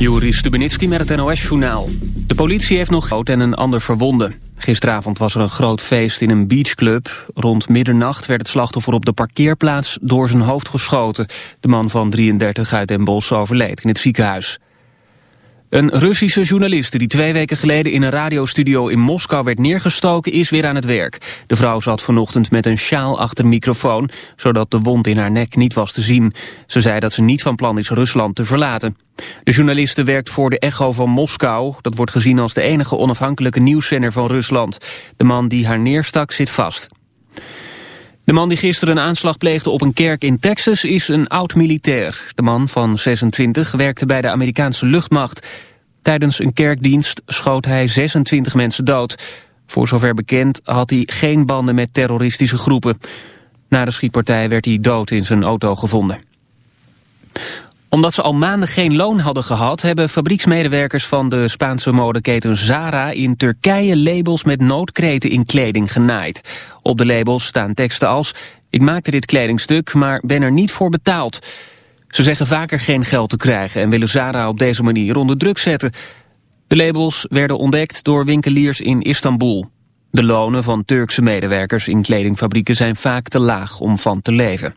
Joris Stubenitski met het NOS-journaal. De politie heeft nog groot en een ander verwonden. Gisteravond was er een groot feest in een beachclub. Rond middernacht werd het slachtoffer op de parkeerplaats door zijn hoofd geschoten. De man van 33 uit Den Bosch overleed in het ziekenhuis. Een Russische journaliste die twee weken geleden in een radiostudio in Moskou werd neergestoken is weer aan het werk. De vrouw zat vanochtend met een sjaal achter microfoon, zodat de wond in haar nek niet was te zien. Ze zei dat ze niet van plan is Rusland te verlaten. De journaliste werkt voor de Echo van Moskou. Dat wordt gezien als de enige onafhankelijke nieuwszender van Rusland. De man die haar neerstak zit vast. De man die gisteren een aanslag pleegde op een kerk in Texas is een oud-militair. De man van 26 werkte bij de Amerikaanse luchtmacht. Tijdens een kerkdienst schoot hij 26 mensen dood. Voor zover bekend had hij geen banden met terroristische groepen. Na de schietpartij werd hij dood in zijn auto gevonden omdat ze al maanden geen loon hadden gehad... hebben fabrieksmedewerkers van de Spaanse modeketen Zara... in Turkije labels met noodkreten in kleding genaaid. Op de labels staan teksten als... ik maakte dit kledingstuk, maar ben er niet voor betaald. Ze zeggen vaker geen geld te krijgen... en willen Zara op deze manier onder druk zetten. De labels werden ontdekt door winkeliers in Istanbul. De lonen van Turkse medewerkers in kledingfabrieken zijn vaak te laag om van te leven.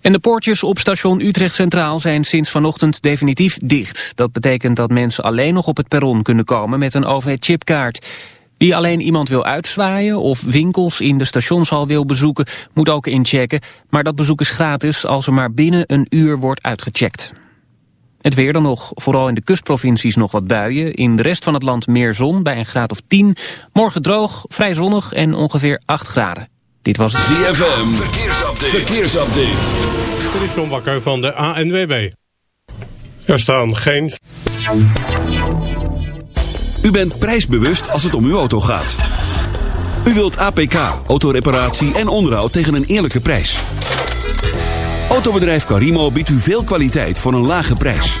En de poortjes op station Utrecht Centraal zijn sinds vanochtend definitief dicht. Dat betekent dat mensen alleen nog op het perron kunnen komen met een OV-chipkaart. Wie alleen iemand wil uitzwaaien of winkels in de stationshal wil bezoeken, moet ook inchecken. Maar dat bezoek is gratis als er maar binnen een uur wordt uitgecheckt. Het weer dan nog. Vooral in de kustprovincies nog wat buien. In de rest van het land meer zon bij een graad of 10. Morgen droog, vrij zonnig en ongeveer 8 graden. Dit was het ZFM. Verkeersupdate. Verkeersupdate. Dit is John Bakker van de ANWB. Er staan geen... U bent prijsbewust als het om uw auto gaat. U wilt APK, autoreparatie en onderhoud tegen een eerlijke prijs. Autobedrijf Carimo biedt u veel kwaliteit voor een lage prijs.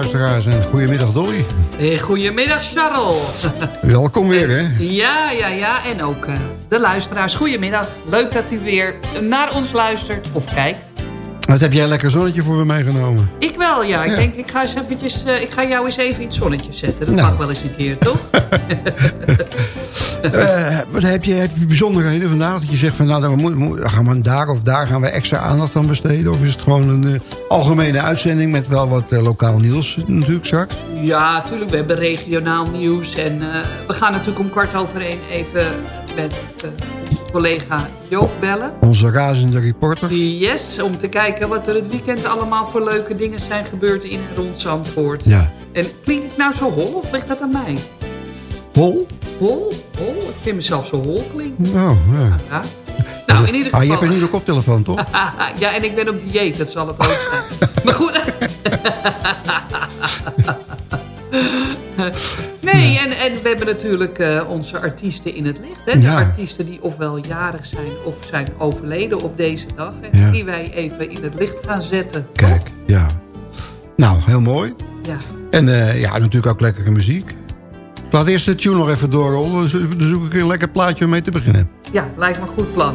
Luisteraars en goedemiddag Dolly. Hey, goedemiddag, Charles. Welkom weer hè. Ja, ja, ja. En ook eh, de luisteraars. Goedemiddag. Leuk dat u weer naar ons luistert of kijkt. Wat heb jij een lekker zonnetje voor me meegenomen? Ik wel, ja. Ik Ja. denk, ik ga, eens eventjes, eh, ik ga jou eens even in het zonnetje zetten. Dat Nou. mag wel eens een keer, toch? Eh, wat heb je, heb je bijzonderheden vandaag? Dat je zegt van nou dan moet, moet- gaan we daar of daar gaan we extra aandacht aan besteden? Of is het gewoon een eh, algemene uitzending met wel wat eh, lokaal nieuws natuurlijk straks? ja, natuurlijk. We hebben regionaal nieuws. En we gaan natuurlijk om kwart over één even met onze collega Joop bellen. Onze razende reporter. Yes, om te kijken wat er het weekend allemaal voor leuke dingen zijn gebeurd in en rond Zandvoort. Ja. En klink ik nou zo hol of ligt dat aan mij? Hol? Hol? Hol? Ik vind mezelf zo hol klinken. Oh, ja. Ja. Nou, in ieder Ah, je geval... hebt een nieuwe koptelefoon, toch? ja, en ik ben op dieet, dat zal het ook zijn. maar goed. nee, en, en we hebben natuurlijk eh, onze artiesten in het licht. Hè? De Ja. artiesten die ofwel jarig zijn of zijn overleden op deze dag. En Ja. die wij even in het licht gaan zetten. Kijk, ja. Nou, heel mooi. Ja. En eh, ja, natuurlijk ook lekkere muziek. Laat eerst de tune nog even doorrollen. Dan zoek ik een lekker plaatje om mee te beginnen. ja, lijkt me een goed plan.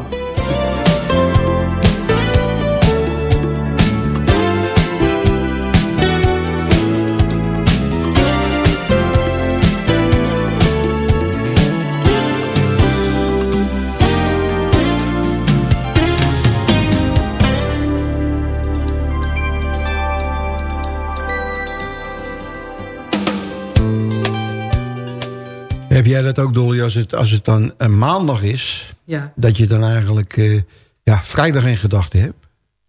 Heb jij dat ook, Dolly, als het, als het dan een maandag is... Ja, dat je dan eigenlijk eh, ja, vrijdag in gedachten hebt?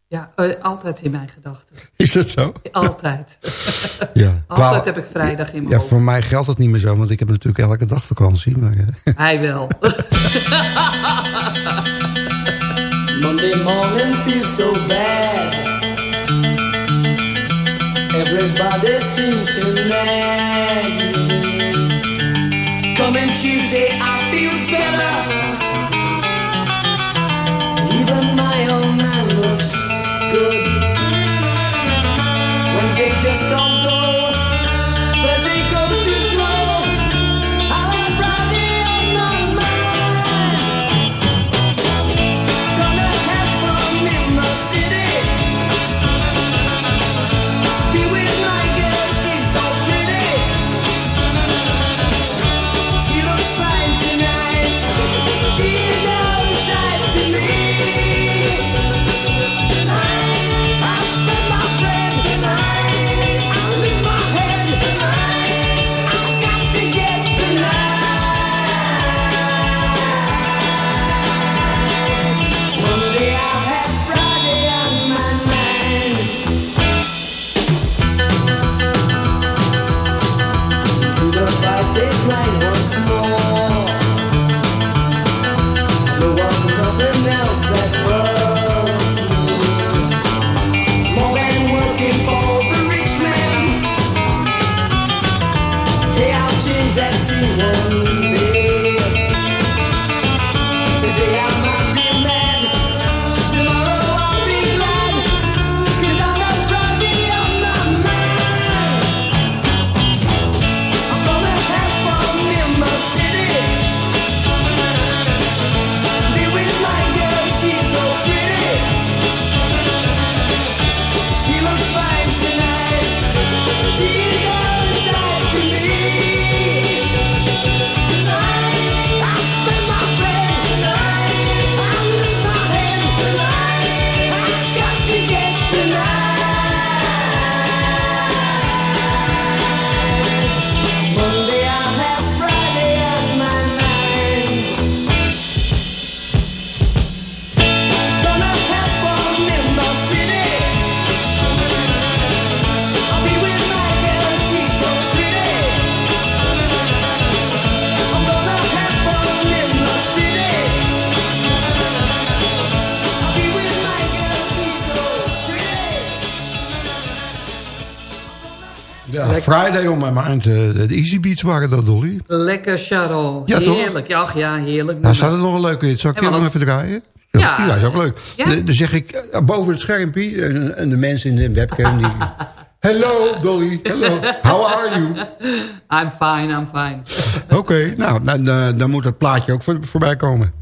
ja eh, altijd in mijn gedachten. Is dat zo? Altijd. Ja. Altijd heb ik vrijdag in mijn Ja, hoofd. voor mij geldt dat niet meer zo, want ik heb natuurlijk elke dag vakantie. Maar, eh, Hij wel. Monday morning feels so bad. Everybody seems to. Coming Tuesday, I feel better. Even my old man looks good. Wednesday just don't late night once more. Friday on my mind. eh, de Easy Beats waren dat, Dolly. Lekker, Charles. Ja, heerlijk. Ja, ach, ja, heerlijk. Daar staat er nog een leuke hit. Zal ik die Helemaal nog even draaien? Ja. Die is ook leuk. Ja? Dan- zeg ik eh, boven het schermpje... en- en de mensen in de webcam die... Hello, Dolly. Hello. How are you? I'm fine, I'm fine. Oké, nou, dan, dan, dan moet dat plaatje ook voor, voorbij komen.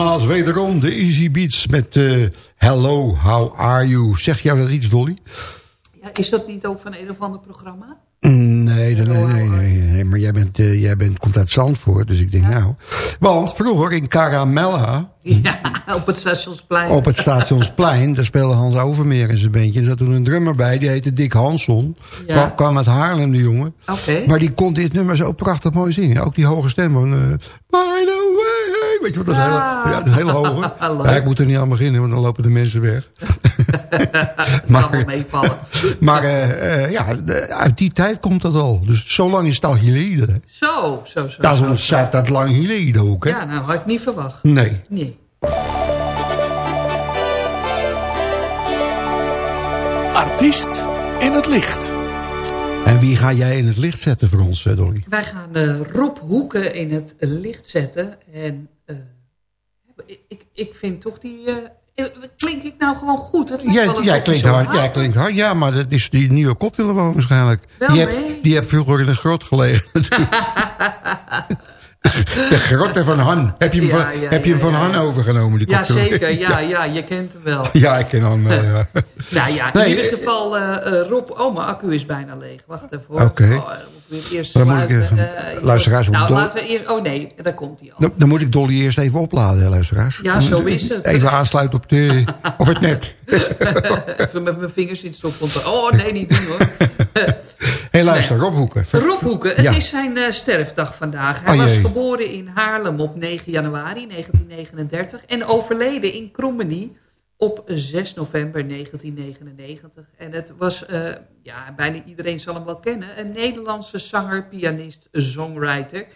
Nogmaals, wederom de Easy Beats met eh, Hello, how are you? Zeg jou dat iets, Dolly? Ja, is dat niet ook van een of ander programma? Mm, Nee, nee, nee, nee, maar jij, bent, eh, jij bent, komt uit Zandvoort, dus ik denk nou... Want vroeger in Caramella, Ja, op het stationsplein. op het Stationsplein... daar speelde Hans Overmeer in zijn bandje. Er zat toen een drummer bij, die heette Dick Hansson. Ja. Kwam, kwam uit Haarlem, de jongen. Oké. Maar die kon dit nummer zo prachtig mooi zingen. Ook die hoge stem van... way, weet je wat, dat is hele, Ah. ja, dat is. Leuk. Ja, ik moet er niet aan beginnen, want dan lopen de mensen weg. Wel meevallen. Maar eh, eh, ja, de- uit die tijd komt dat al. Dus zo lang is het al geleden. Zo, zo, zo. Dat is zo, zo. ontzettend lang geleden ook, hè? Ja, nou had ik niet verwacht. Nee. Nee. Artiest in het licht. En wie ga jij in het licht zetten voor ons, eh, Dolly? Wij gaan eh, Rob Hoeken in het licht zetten. En ik, ik, vind toch die... eh, eh, klink ik nou gewoon goed? Het lijkt Jij, wel klinkt hard, hard- jij klinkt hard. Ja, maar dat is die nieuwe koptelefoon waarschijnlijk. Wel, die, heb, nee. die heb vroeger in de grot gelegen. de grotte van Han. Heb je hem Ja, van, ja, heb je hem ja, van ja. Han overgenomen, die Ja, zeker. Ja, ja, je kent hem wel. Ja, ik ken hem wel, ja. Nou ja, in Nee, ieder eh, geval, eh, eh, Rob... Oh, mijn accu is bijna leeg. Wacht even hoor. Oké. Oh, dan moet ik eerst Dan moet ik Eh, luisteraars, Nou, moet laten we eerst... Oh nee, daar komt hij al. Dan, dan moet ik Dolly eerst even opladen, luisteraars. Ja, zo is het. Even aansluiten op, de, op het net. Even met mijn vingers in het stopcontact. Oh nee, niet doen hoor. Hé, hey, luister, Rob Hoeken. Rob Hoeken, het Ja. is zijn eh, sterfdag vandaag. Hij Oh, was geboren in Haarlem op 9 januari 1939 en overleden in Krommenie op 6 november 1999. En het was, eh, ja, bijna iedereen zal hem wel kennen, een Nederlandse zanger, pianist, songwriter.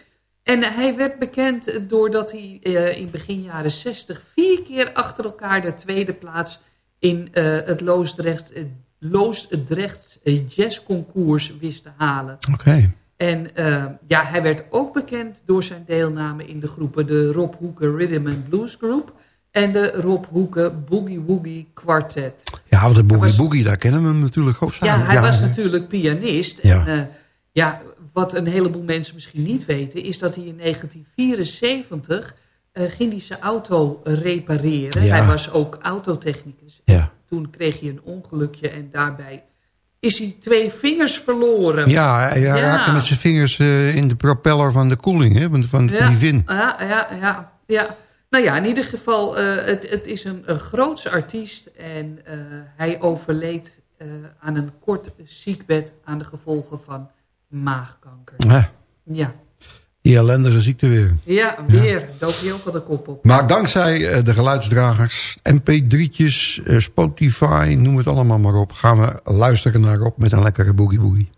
En hij werd bekend doordat hij eh, in begin jaren 60 vier keer achter elkaar de tweede plaats in eh, het Loosdrecht, Loosdrechts Jazzconcours wist te halen. Oké. En ja, hij werd ook bekend door zijn deelname in de groepen de Rob Hoeken Rhythm and Blues Group en de Rob Hoeken Boogie Woogie Quartet. Ja, want de Boogie was- Boogie, daar kennen we hem natuurlijk ook Ja, samen. hij was natuurlijk pianist. En, Ja. eh, ja, wat een heleboel mensen misschien niet weten, is dat hij in 1974 eh, ging hij zijn auto repareren. Ja. Hij was ook autotechnicus. Ja. Toen kreeg hij een ongelukje en daarbij is hij twee vingers verloren. Ja, hij Ja. raakte met zijn vingers eh, in de propeller van de koeling, hè, van, van, van die vin. Ja, ja, ja, ja. Nou ja, in ieder geval, eh, het, het is een, een grootse artiest en eh, hij overleed eh, aan een kort ziekbed aan de gevolgen van maagkanker. Ja, Ja, die ellendige ziekte weer. ja weer. Hij ook al de kop op. Maar dankzij de geluidsdragers, mp3'tjes, eh, Spotify, noem het allemaal maar op... gaan we luisteren naar Rob met een lekkere boogie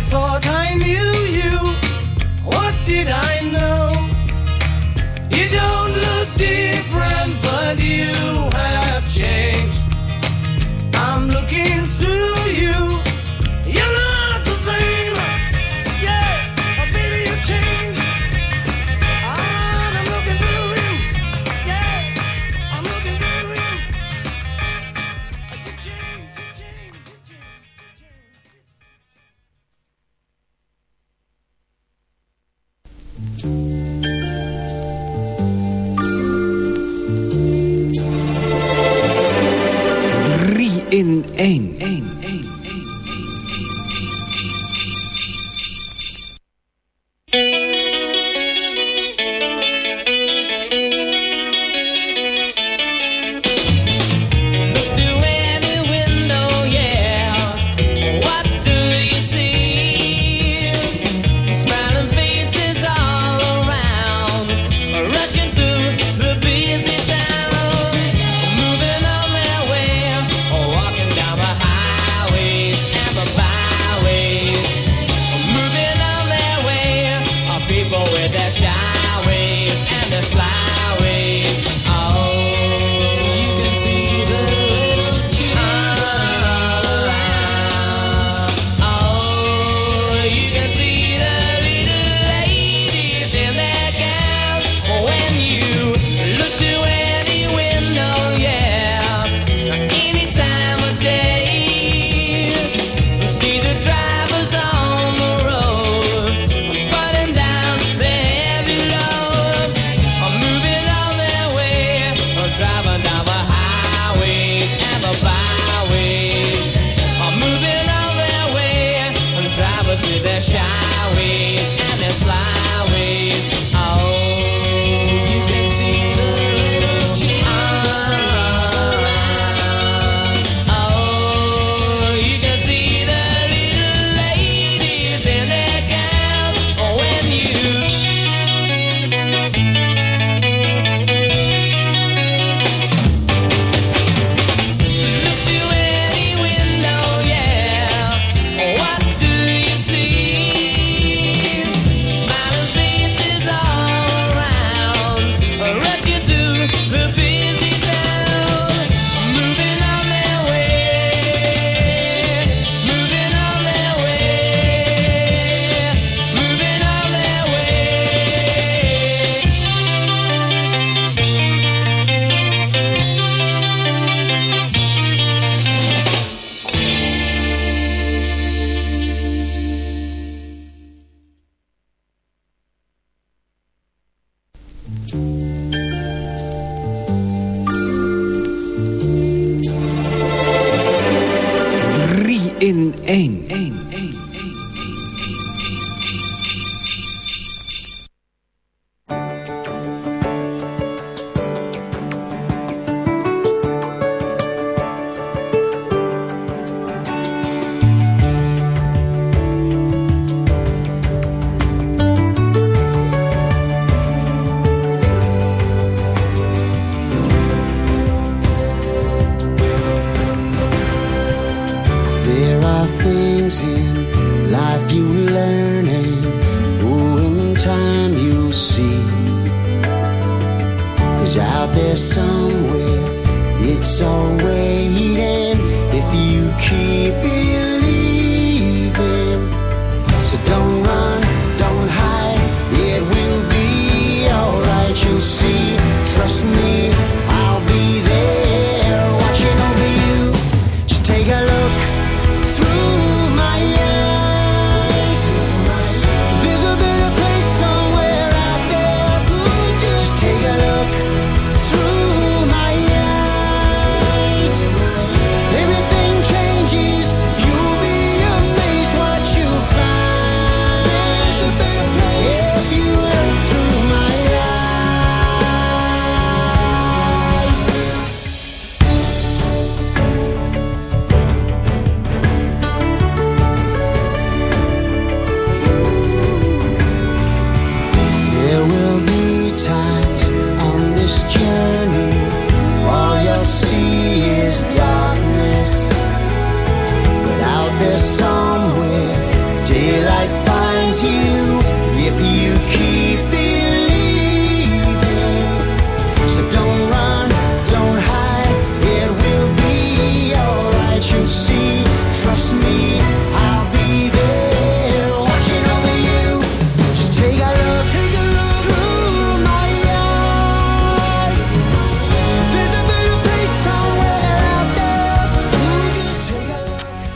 I thought I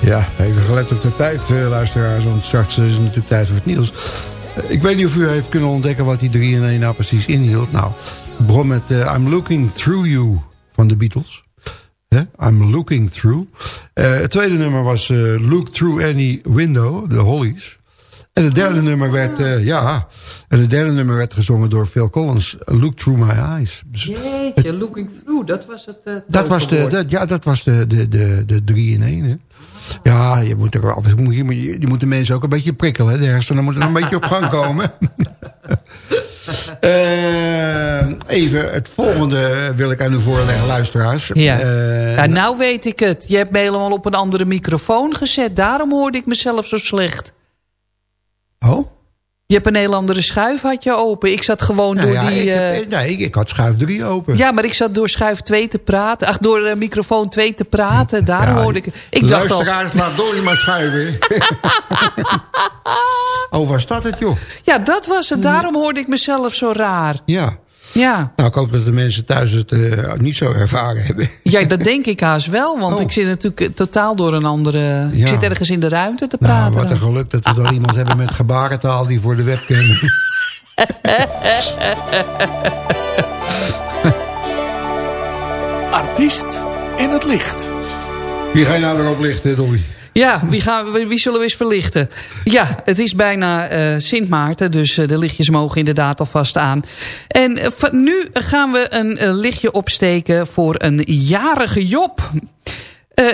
Ja, even gelet op de tijd, eh, luisteraars. Want straks is het natuurlijk tijd voor het nieuws. Eh, ik weet niet of u heeft kunnen ontdekken wat die 3 in 1 nou precies inhield. Nou, begon met eh, I'm Looking Through You van de Beatles. I'm Looking Through. Het tweede nummer was Look Through Any Window, de Hollies. En het derde nummer werd, ja, en het derde nummer werd gezongen door Phil Collins. Look Through My Eyes. Dus Jeetje, looking through, dat was het uh, dat was de, dat, ja, dat was de, de, de, de drie in één. Hè? Ja, je moet, er, af toe moet je, je, je moet de mensen ook een beetje prikkelen. De hersenen moeten er een beetje op gang komen. Eh, even, het volgende wil ik aan u voorleggen, luisteraars. Ja. Eh, ja, nou weet ik het. Je hebt me helemaal op een andere microfoon gezet. Daarom hoorde ik mezelf zo slecht. Oh? Je hebt een heel andere schuif had je open. Ik zat gewoon nou door ja, die... ik, eh, heb- nee, ik, ik had schuif 3 open. Ja, maar ik zat door schuif 2 te praten. Ach, door de microfoon 2 te praten. Daarom Ja, hoorde ik... Ik dacht al... Laat Dolly maar schuiven. oh, was dat het, joh? Ja, dat was het. Daarom hoorde ik mezelf zo raar. Ja. Ja. Nou, ik hoop dat de mensen thuis het eh, niet zo ervaren hebben. Ja, dat denk ik haast wel. Want Oh. ik zit natuurlijk eh, totaal door een andere... Ja. Ik zit ergens in de ruimte te Nou, praten. wat een geluk dat we dan iemand hebben met gebarentaal die voor de webcam... Artiest in het licht. Wie ga je nou weer oplichten, Dolly? Ja, wie, gaan, wie zullen we eens verlichten? Ja, het is bijna eh, Sint Maarten, dus eh, de lichtjes mogen inderdaad alvast aan. En eh, nu gaan we een lichtje opsteken voor een jarige Job.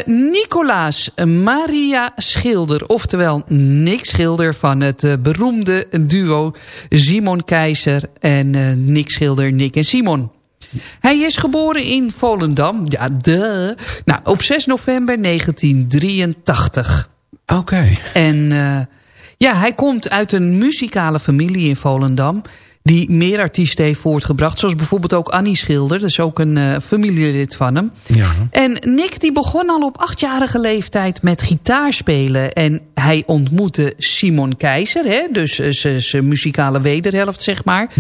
Nicolaas Maria Schilder, oftewel Nick Schilder van het beroemde duo Simon Keizer en Nick Schilder, Nick en Simon. Hij is geboren in Volendam. Ja, de. Nou, op 6 november 1983. Oké. En eh, ja, hij komt uit een muzikale familie in Volendam... die meer artiesten heeft voortgebracht. Zoals bijvoorbeeld ook Annie Schilder. Dat is ook een eh, familielid van hem. Ja. En Nick die begon al op achtjarige leeftijd met gitaarspelen. En hij ontmoette Simon Keizer, hè, dus eh, zijn- muzikale wederhelft, zeg maar.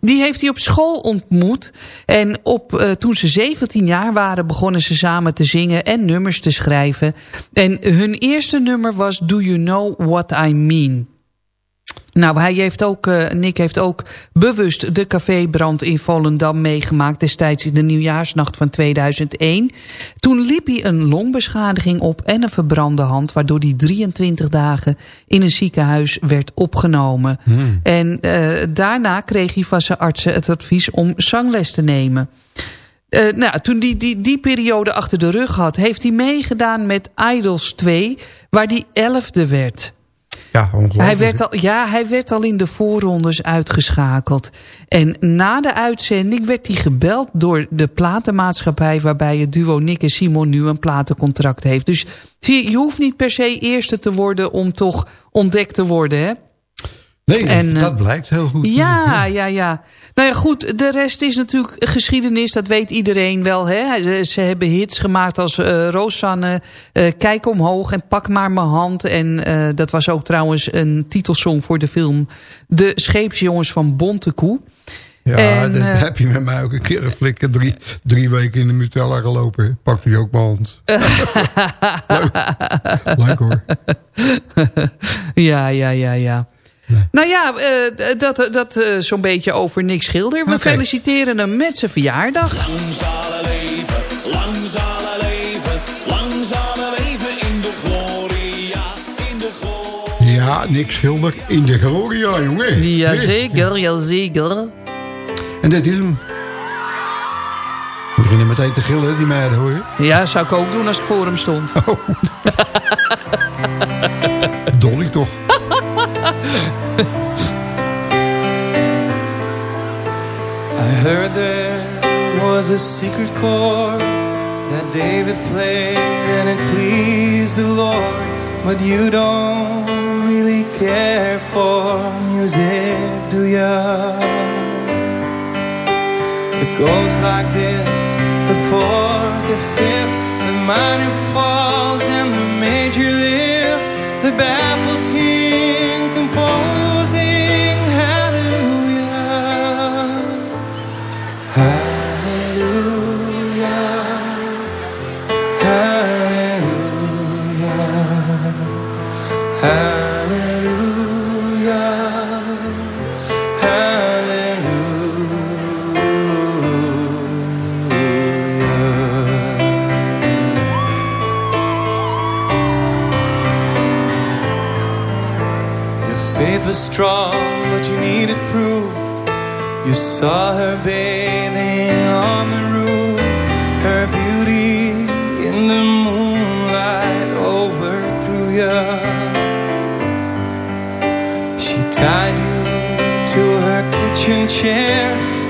Die heeft hij op school ontmoet. En op, eh, toen ze 17 jaar waren, begonnen ze samen te zingen en nummers te schrijven. En hun eerste nummer was Do You Know What I Mean? Nou, hij heeft ook, eh, Nick heeft ook bewust de cafébrand in Volendam meegemaakt... destijds in de nieuwjaarsnacht van 2001. Toen liep hij een longbeschadiging op en een verbrande hand... waardoor hij 23 dagen in een ziekenhuis werd opgenomen. En eh, daarna kreeg hij van zijn artsen het advies om zangles te nemen. Eh, nou, toen die, die die periode achter de rug had... heeft hij meegedaan met Idols 2, waar hij elfde werd... Ja. Hij werd, al, ja, hij werd al in de voorrondes uitgeschakeld. En na de uitzending werd hij gebeld door de platenmaatschappij... waarbij het duo Nick en Simon nu een platencontract heeft. Dus zie je, je hoeft niet per se eerste te worden om toch ontdekt te worden, hè? Nee, En, eh, dat blijkt heel goed. Ja, ja, ja. Nou ja, goed, de rest is natuurlijk geschiedenis, dat weet iedereen wel. Hè? Ze, hebben hits gemaakt als eh Rosanne, eh, Kijk omhoog en Pak maar mijn hand. En eh, dat was ook trouwens een titelsong voor de film De Scheepsjongens van Bontekoe. Ja, En, dat eh, heb je met mij ook een keer een flikker drie, drie weken in de Mutella gelopen. Pakt hij ook mijn hand. Leuk. Leuk hoor. ja, ja, ja, ja. Nou ja, eh, dat, dat eh, zo'n beetje over Nick Schilder. We feliciteren hem met zijn verjaardag. Lang zal leven, lang zal leven, lang zal leven in de gloria, in de gloria. Ja, Nick Schilder in de Gloria, jongen. Jazeker, jazeker. En dit is hem. We beginnen meteen te gillen, die meiden hoor je. Ja, zou ik ook doen als ik voor hem stond. Dolly toch. Heard there was a secret chord that David played and it pleased the Lord. But you don't really care for music, do ya? It goes like this the fourth, the fifth, the minor falls, and the saw her bathing on the roof, her beauty in the moonlight overthrew you. She tied you to her kitchen chair.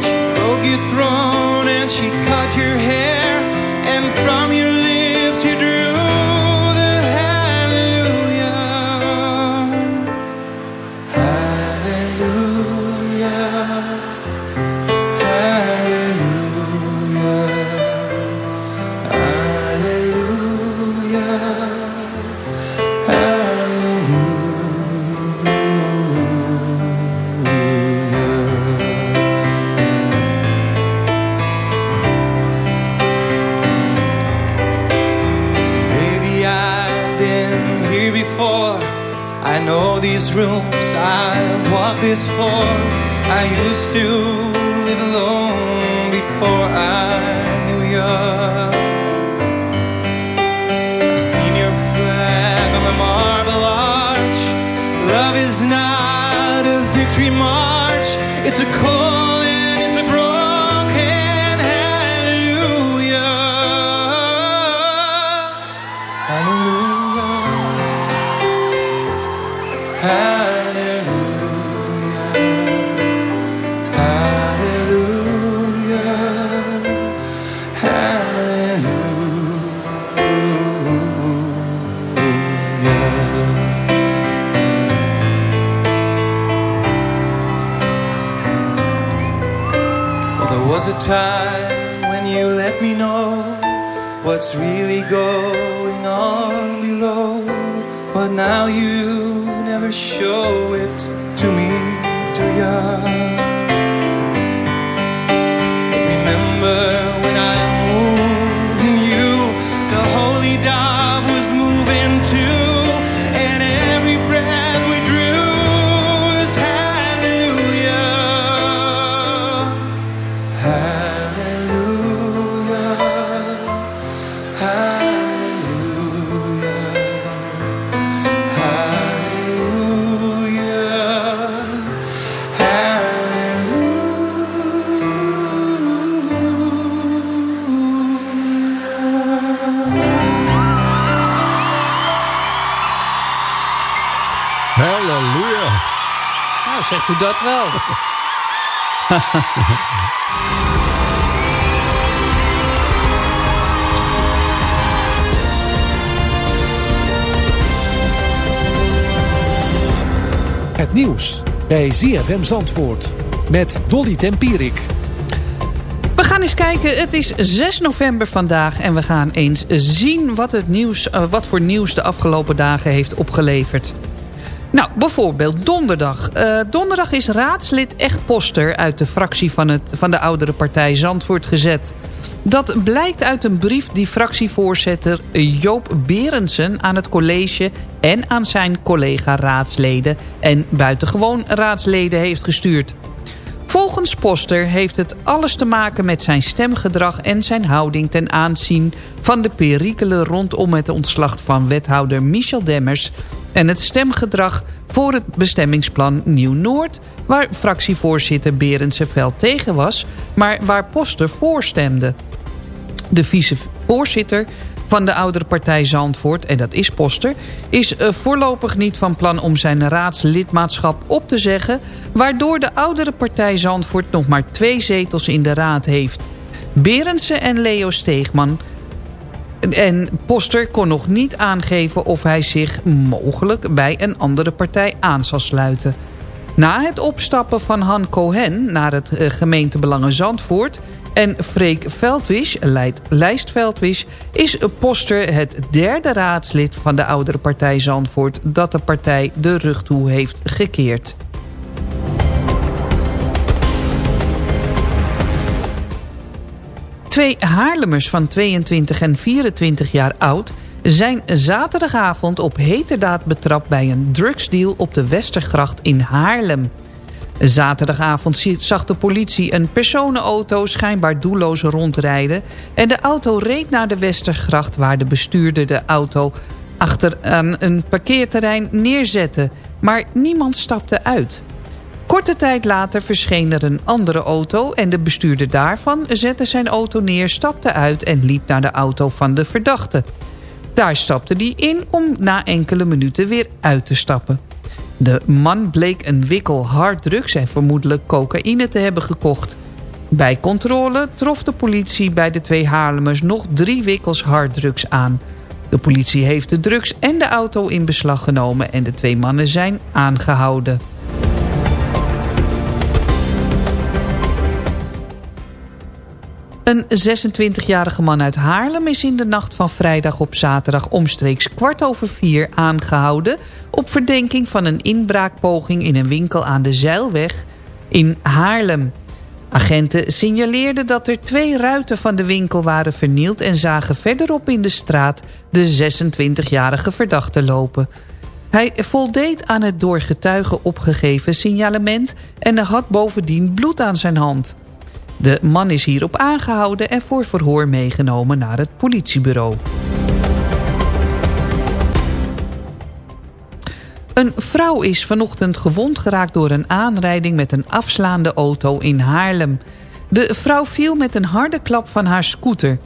She broke your throne and she cut your hair. And from your I used to dat wel. Het nieuws bij ZFM Zandvoort met Dolly Tempierik. We gaan eens kijken. Het is 6 november vandaag. En we gaan eens zien wat, het nieuws, eh, wat voor nieuws de afgelopen dagen heeft opgeleverd. Nou, bijvoorbeeld donderdag. Eh, donderdag is raadslid Echt Poster uit de fractie van, het, van de oudere partij Zandvoort gezet. Dat blijkt uit een brief die fractievoorzitter Joop Berendsen aan het college en aan zijn collega-raadsleden en buitengewoon raadsleden heeft gestuurd. Volgens Poster heeft het alles te maken met zijn stemgedrag en zijn houding ten aanzien van de perikelen rondom het ontslag van wethouder Michel Demmers en het stemgedrag voor het bestemmingsplan Nieuw-Noord... waar fractievoorzitter Berendsen Veld tegen was, maar waar Poster voor stemde. De vicevoorzitter van de oudere partij Zandvoort, en dat is Poster... is eh, voorlopig niet van plan om zijn raadslidmaatschap op te zeggen... waardoor de oudere partij Zandvoort nog maar twee zetels in de raad heeft. Berendsen en Leo Steegman... En Poster kon nog niet aangeven of hij zich mogelijk bij een andere partij aan zal sluiten. Na het opstappen van Han Cohen naar het eh, gemeentebelangen Zandvoort... en Freek Veldwisch, Lijst Veldwisch... is Poster het derde raadslid van de oudere partij Zandvoort... dat de partij de rug toe heeft gekeerd. Twee Haarlemmers van 22 en 24 jaar oud... zijn zaterdagavond op heterdaad betrapt bij een drugsdeal op de Westergracht in Haarlem. Zaterdag zag de politie een personenauto schijnbaar doelloos rondrijden... en de auto reed naar de Westergracht waar de bestuurder de auto achter aan een parkeerterrein neerzette. maar niemand stapte uit. Korte tijd later verscheen er een andere auto... en de bestuurder daarvan zette zijn auto neer, stapte uit... en liep naar de auto van de verdachte. Daar stapte hij in om na enkele minuten weer uit te stappen. De man bleek een wikkel harddrugs en vermoedelijk cocaïne te hebben gekocht. Bij controle trof de politie bij de twee Haarlemmers nog drie wikkels harddrugs aan. De politie heeft de drugs en de auto in beslag genomen en de twee mannen zijn aangehouden. Een 26-jarige man uit Haarlem is in de nacht van vrijdag op zaterdag omstreeks kwart over vier aangehouden op verdenking van een inbraakpoging in een winkel aan de Zeilweg in Haarlem. Agenten signaleerden dat er twee ruiten van de winkel waren vernield en zagen verderop in de straat de 26-jarige verdachte lopen. Hij voldeed aan het door getuigen opgegeven signalement en had bovendien bloed aan zijn hand. De man is hierop aangehouden en voor verhoor meegenomen naar het politiebureau. Een vrouw is vanochtend gewond geraakt door een aanrijding met een afslaande auto in Haarlem. De vrouw viel met een harde klap van haar scooter.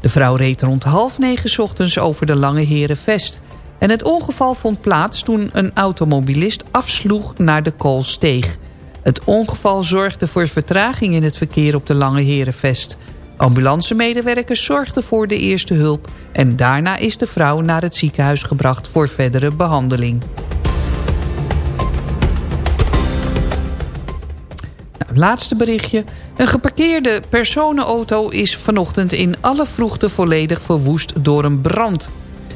De vrouw reed rond half negen ochtends over de Lange Herenvest. En het ongeval vond plaats toen een automobilist afsloeg naar de Koolsteeg. Het ongeval zorgde voor vertraging in het verkeer op de Lange Herenvest. Ambulancemedewerkers zorgden voor de eerste hulp... en daarna is de vrouw naar het ziekenhuis gebracht voor verdere behandeling. Nou, laatste berichtje. Een geparkeerde personenauto is vanochtend in alle vroegte volledig verwoest door een brand.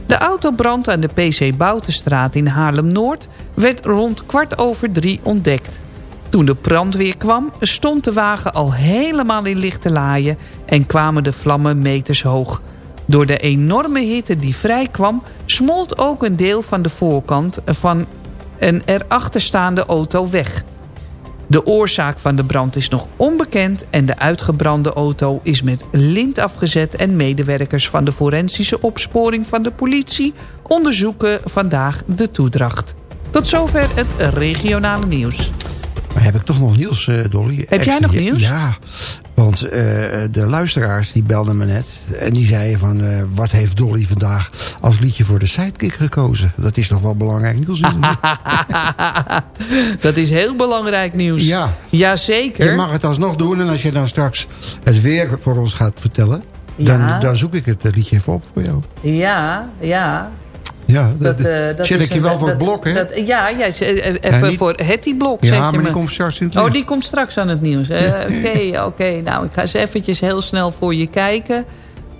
De autobrand aan de PC Boutenstraat in Haarlem-Noord werd rond kwart over drie ontdekt. Toen de brandweer kwam, stond de wagen al helemaal in lichte laaien... en kwamen de vlammen meters hoog. Door de enorme hitte die vrijkwam... smolt ook een deel van de voorkant van een erachterstaande auto weg. De oorzaak van de brand is nog onbekend... en de uitgebrande auto is met lint afgezet... en medewerkers van de forensische opsporing van de politie... onderzoeken vandaag de toedracht. Tot zover het regionale nieuws. Maar heb ik toch nog nieuws, eh, Dolly? Heb jij nog nieuws? Ja, want eh, de luisteraars die belden me net. En die zeiden van, eh, wat heeft Dolly vandaag als liedje voor de sidekick gekozen? Dat is toch wel belangrijk nieuws. Dat is heel belangrijk nieuws. Ja. Jazeker. Je mag het alsnog doen. En als je dan straks het weer voor ons gaat vertellen... Dan, Ja. dan zoek ik het liedje even op voor jou. Ja, ja. Ja, Dat, eh, dat zet is ik je wel voor het dat- blok, hè? dat- ja, ja, z- eh, even niet- voor Hetty Blok Ja, maar die me. komt straks in het Oh, licht. die komt straks aan het nieuws. Eh, Oké, oké. Nou, ik ga eens eventjes heel snel voor je kijken.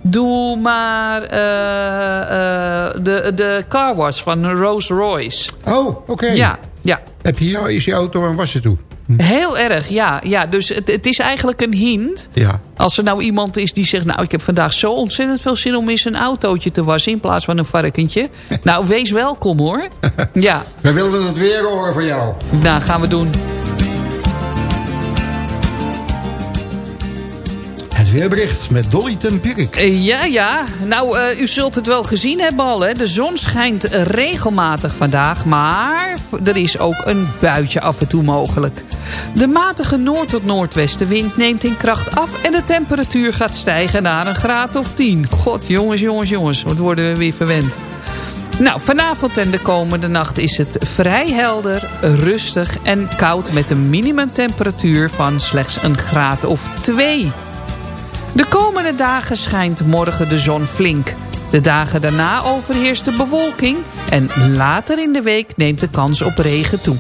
Doe maar eh, eh, de, de car wash van Rolls Royce. Oh, oké. Ja, ja. Heb je, is je auto aan wassen toe? Heel erg, ja. ja dus het, het is eigenlijk een hint. Ja. Als er nou iemand is die zegt... nou, ik heb vandaag zo ontzettend veel zin om eens een autootje te wassen... in plaats van een varkentje. Nou, wees welkom hoor. Ja, We wilden het weer horen van jou. nou gaan we doen. Het weerbericht met Dolly Tempierik. Eh, Ja, ja. Nou, eh, u zult het wel gezien hebben al. Hè? De zon schijnt regelmatig vandaag. Maar er is ook een buitje af en toe mogelijk. De matige noord- tot noordwestenwind neemt in kracht af... en de temperatuur gaat stijgen naar een graad of 10. God, jongens, jongens, jongens. Wat worden we weer verwend. Nou, vanavond en de komende nacht is het vrij helder, rustig en koud... met een minimumtemperatuur van slechts een graad of 2. De komende dagen schijnt morgen de zon flink. De dagen daarna overheerst de bewolking... en later in de week neemt de kans op regen toe.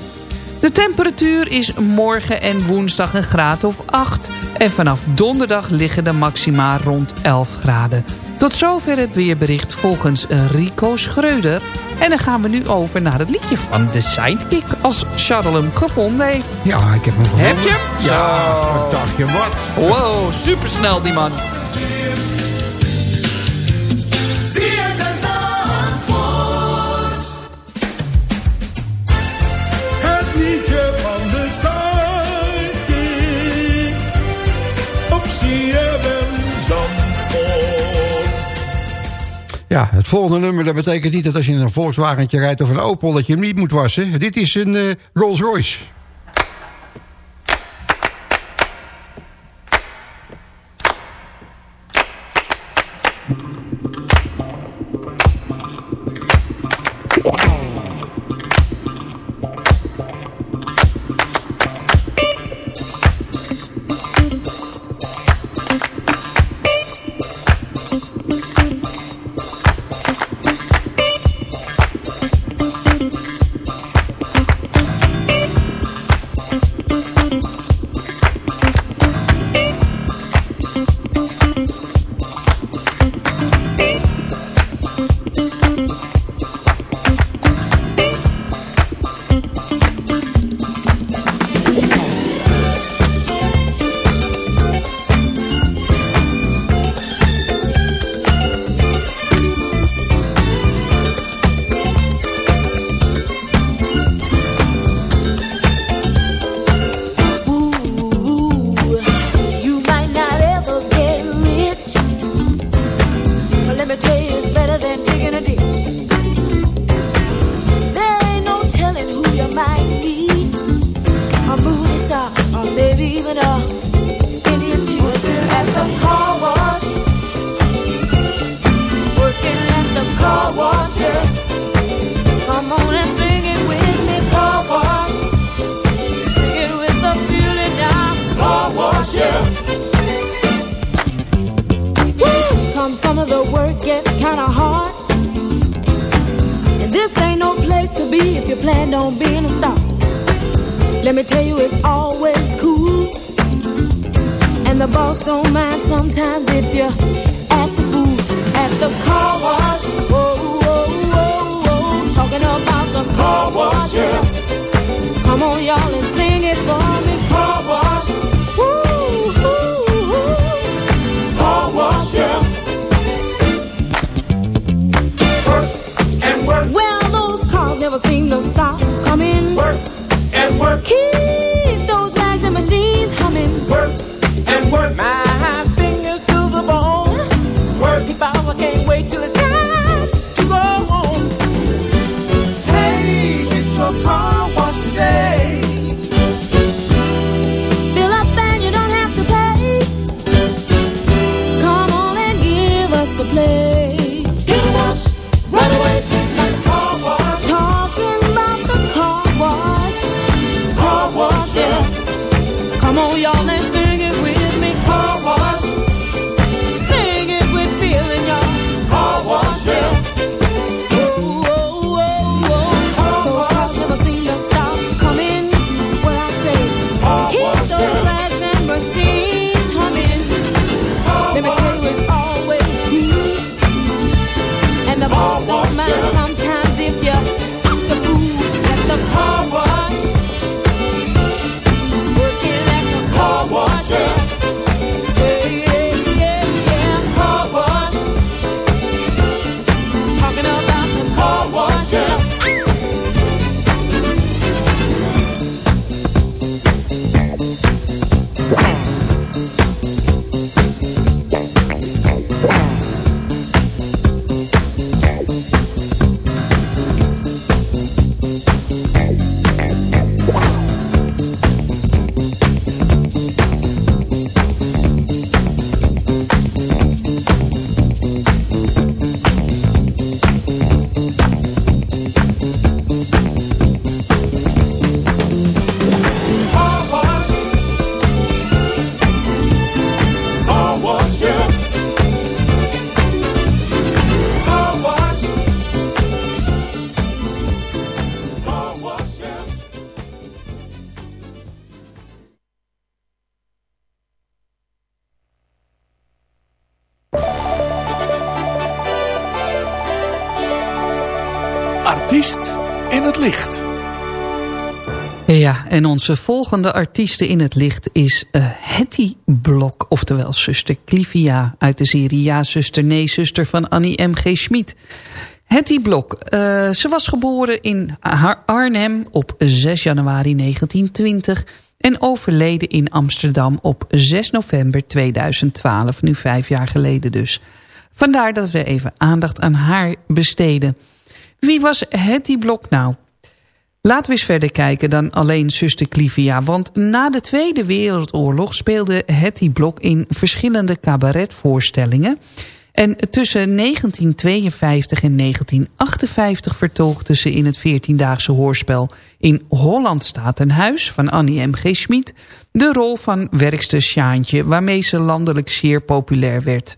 De temperatuur is morgen en woensdag een graad of 8... en vanaf donderdag liggen de maxima rond 11 graden. Tot zover het weerbericht volgens Rico Schreuder. En dan gaan we nu over naar het liedje van de Sidekick... als Charles hem gevonden heeft. Ja, ik heb hem gevonden. Heb je hem? Ja, wat dacht je wat? Wow, supersnel die man. Ja, het volgende nummer, dat betekent niet dat als je in een Volkswagentje rijdt of een Opel... dat je hem niet moet wassen. Dit is een eh, Rolls Royce. Be if you plan on being a star. Let me tell you, it's always cool. And the boss don't mind sometimes if you act the fool at the car wash. Whoa, whoa, whoa, whoa. Talking about the car wash, yeah. Come on, y'all, and sing it for me. Work. Keep Ja, en onze volgende artieste in het licht is eh Hetty Blok, oftewel zuster Clivia uit de serie Ja, zuster, nee, zuster van Annie M.G. Schmid. Hetty Blok, eh, ze was geboren in Ar- Arnhem op 6 januari 1920 en overleden in Amsterdam op 6 november 2012, nu vijf jaar geleden dus. Vandaar dat we even aandacht aan haar besteden. Wie was Hetty Blok nou? Laten we eens verder kijken dan alleen zuster Clivia. Want na de Tweede Wereldoorlog speelde Hetty Blok in verschillende cabaretvoorstellingen. En tussen 1952 en 1958 vertolkte ze in het 14-daagse hoorspel... in Holland staat een huis van Annie M. G. Schmid... de rol van werkster Sjaantje, waarmee ze landelijk zeer populair werd.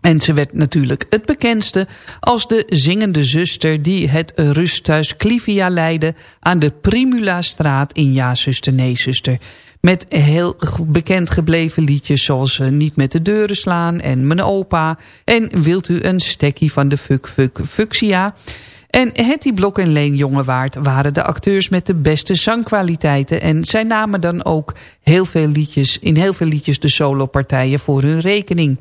En ze werd natuurlijk het bekendste als de zingende zuster... die het rusthuis Clivia leidde aan de Primula-straat in Ja, zuster, nee, zuster... Met heel bekend gebleven liedjes zoals eh, Niet met de deuren slaan en Mijn opa. En Wilt u een stekkie van de Fuk Fuk Fuxia. En Hetty Blok en Leen Jongewaard waren de acteurs met de beste zangkwaliteiten. En zij namen dan ook heel veel liedjes, in heel veel liedjes de solopartijen voor hun rekening.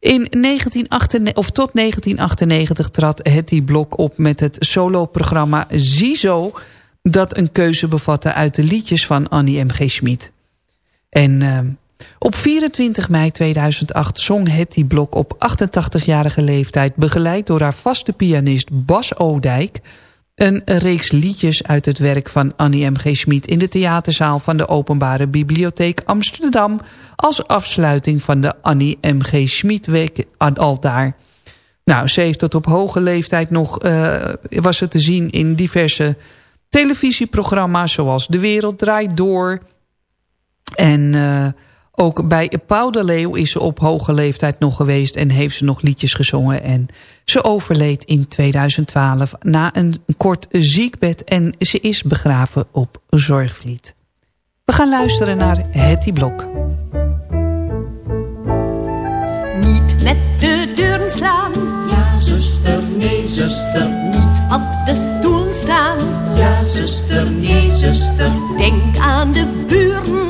In 1998, of tot 1998 trad Hetty Blok op met het soloprogramma Zizo dat een keuze bevatte uit de liedjes van Annie M.G. Schmid. En uh, op 24 mei 2008 zong Hetty Blok op 88-jarige leeftijd... begeleid door haar vaste pianist Bas Odijk... een reeks liedjes uit het werk van Annie M.G. Schmid... in de theaterzaal van de Openbare Bibliotheek Amsterdam... als afsluiting van de Annie M.G. Schmid Week altaar. Nou, ze heeft tot op hoge leeftijd nog... Uh, was het te zien in diverse televisieprogramma's zoals De Wereld Draait Door. En uh, ook bij Pauw de Leeuw is ze op hoge leeftijd nog geweest... en heeft ze nog liedjes gezongen. En ze overleed in 2012 na een kort ziekbed... en ze is begraven op Zorgvliet. We gaan luisteren naar Hetty Blok. Niet met de deuren slaan. Ja, zuster, nee, zuster. Niet op de stoel staan. Ja, zuster, nee, zuster. Denk aan de buren.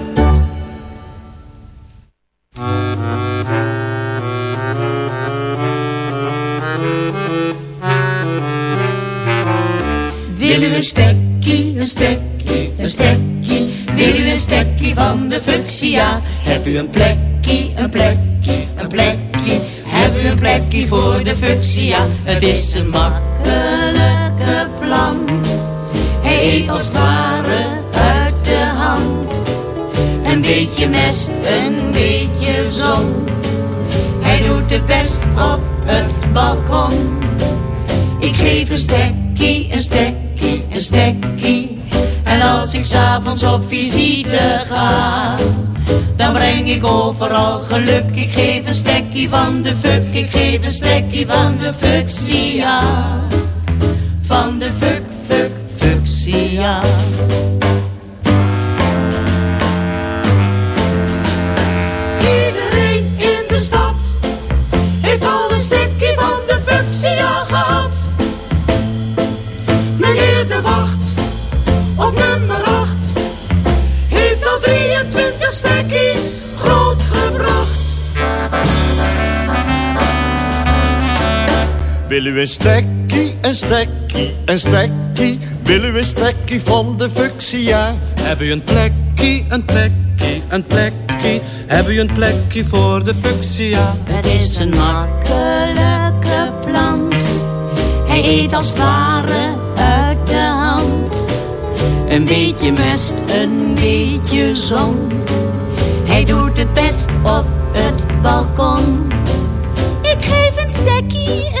Heb u een plekkie, een plekkie, een plekkie? Heb u een plekkie voor de fuchsia? Het is een makkelijke plant. Hij eet als het uit de hand. Een beetje mest, een beetje zon. Hij doet het best op het balkon. Ik geef een stekkie, een stekkie, een stekkie. En als ik s'avonds op visite ga, dan breng ik overal geluk. Ik geef een stekkie van de fuck, ik geef een stekkie van de fuchsia. Van de fuck, fuck, fuchsia. Wil u een stekkie, een stekkie, een stekkie? Wil u een stekkie van de fuchsia? Heb u een plekje, een plekje, een plekje? Heb u een plekje voor de fuchsia? Het is een makkelijke plant. Hij eet als het ware uit de hand. Een beetje mest, een beetje zon. Hij doet het best op het balkon. Ik geef een stekkie, een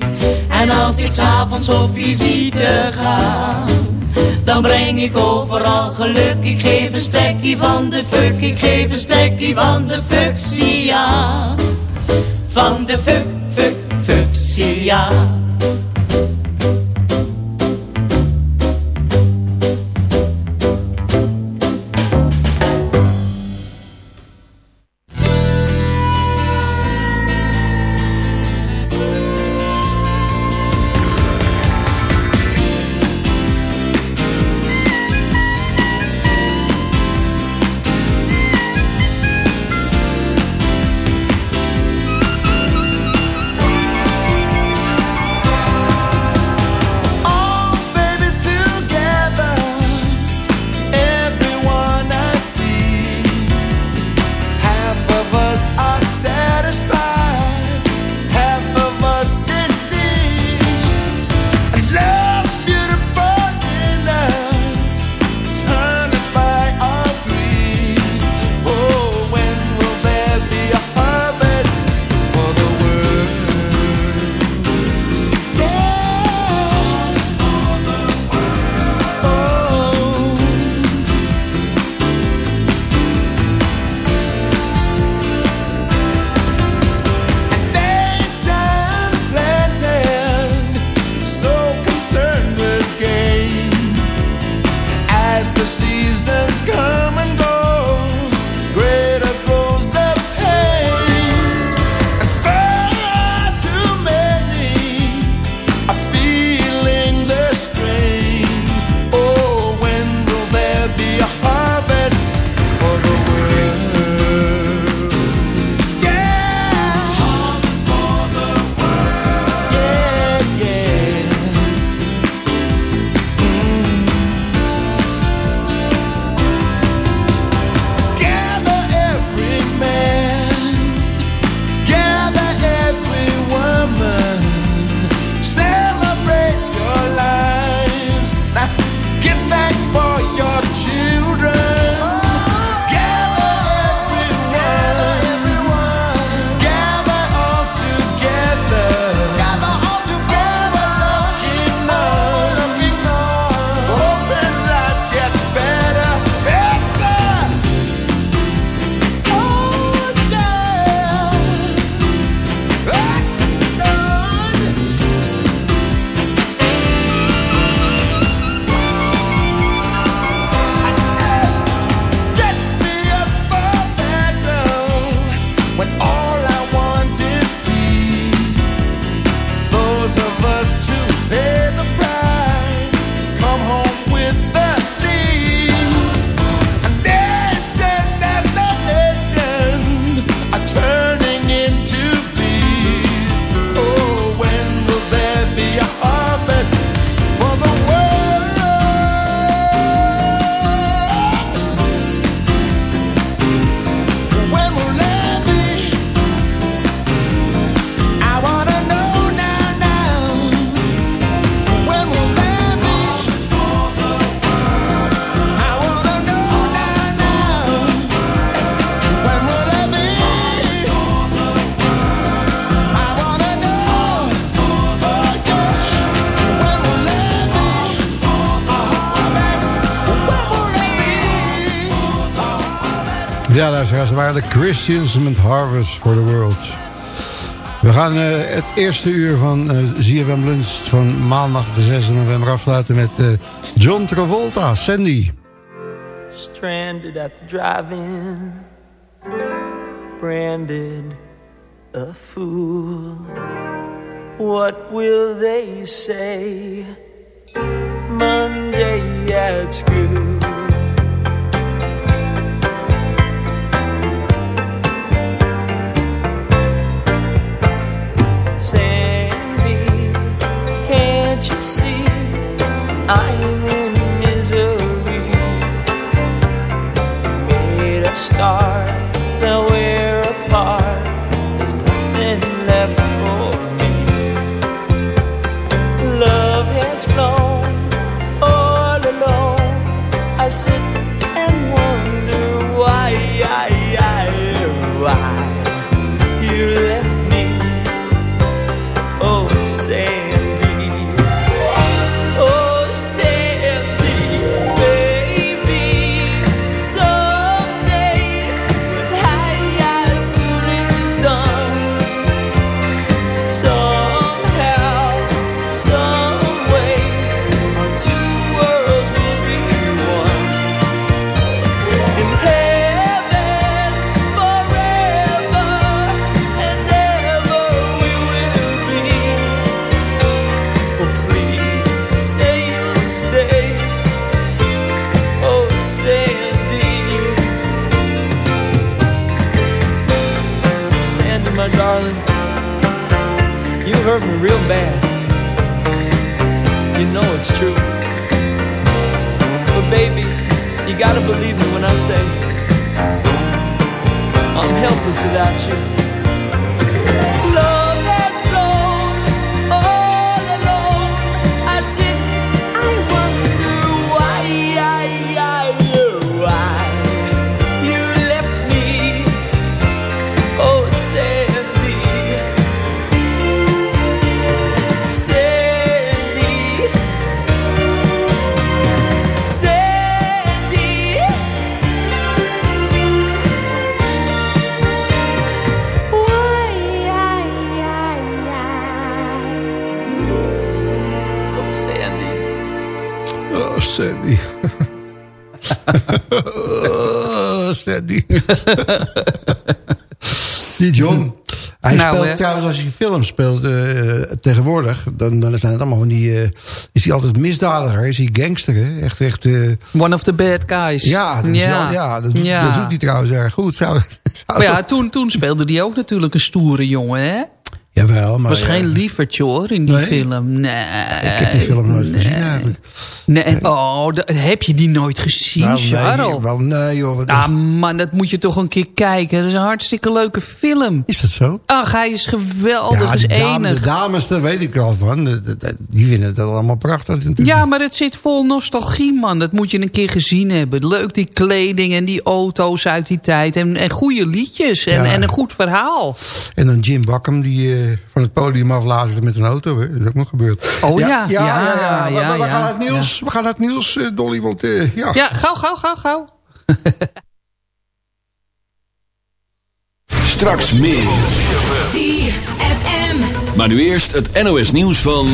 En als ik s'avonds op visite ga, dan breng ik overal geluk. Ik geef een stekkie van de fuck, ik geef een stekkie van de fuchsia. Van de fuck, fuck, fuchsia. Luisteraars, waren de Christians met Harvest for the World. We gaan eh, het eerste uur van eh ZFM Lunch van maandag de 6 november afsluiten met eh, John Travolta, Sandy. stranded at the drive-in, branded a fool. What will they say Monday at school? Without you. Sandy. Die John. Hij Nou, speelt hè. trouwens, als je film speelt eh, tegenwoordig... Dan, dan zijn het allemaal van die... eh, is hij altijd misdadiger, is hij gangster, hè? Echt, echt... eh, One of the bad guys. ja, dat, is ja. wel- ja, dat, doet- Ja. dat doet hij trouwens erg goed. Zou, zou Maar ja, toch- toen, toen speelde hij ook natuurlijk een stoere jongen, hè? Jawel, maar... was geen lievertje hoor, in die Nee? film. Nee. Ik heb die film nooit gezien eigenlijk. Nee, oh, heb je die nooit gezien, Nou, Charles? nee, wel, nee joh. Ah man, dat moet je toch een keer kijken. Dat is een hartstikke leuke film. Is dat zo? Ach, hij is geweldig, ja, is de, dame- enig. de dames, daar weet ik al van. Die vinden het allemaal prachtig. natuurlijk. Ja, maar het zit vol nostalgie, man. Dat moet je een keer gezien hebben. Leuk die kleding en die auto's uit die tijd. En, en goede liedjes en, Ja. en een goed verhaal. En dan Jim Bakken die eh, van het podium aflazen met een auto. Hè. Dat is ook nog gebeurd. Oh ja, ja, ja. ja, ja, We- ja, we, we ja, gaan naar het nieuws. We gaan naar het nieuws, eh, Dolly. Want eh, ja. Ja, gauw, gauw, gauw, gauw. Straks meer. Maar nu eerst het NOS nieuws van...